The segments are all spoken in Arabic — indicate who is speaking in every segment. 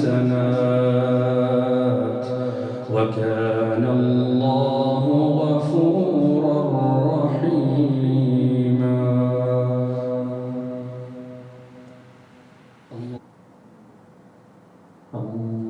Speaker 1: سيئاتهم حسنات. وكان الله غفورا رحيما. الله.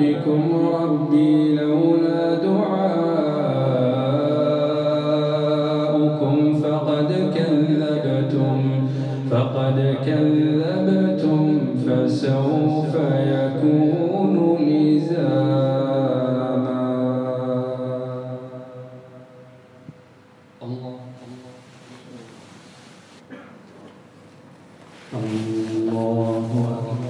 Speaker 1: بكم ربي لولا دعاؤكم فقد كذبتم فقد كذبتم فسوف يكون لزاما الله. الله أكبر.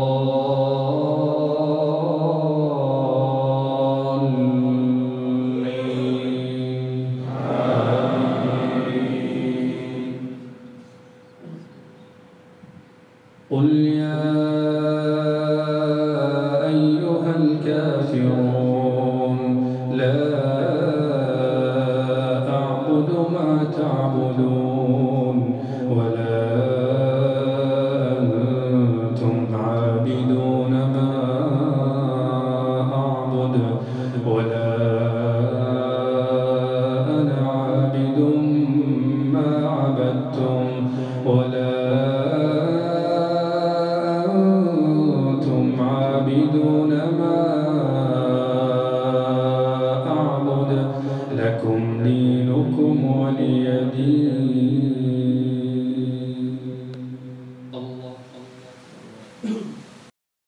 Speaker 1: تعبدون.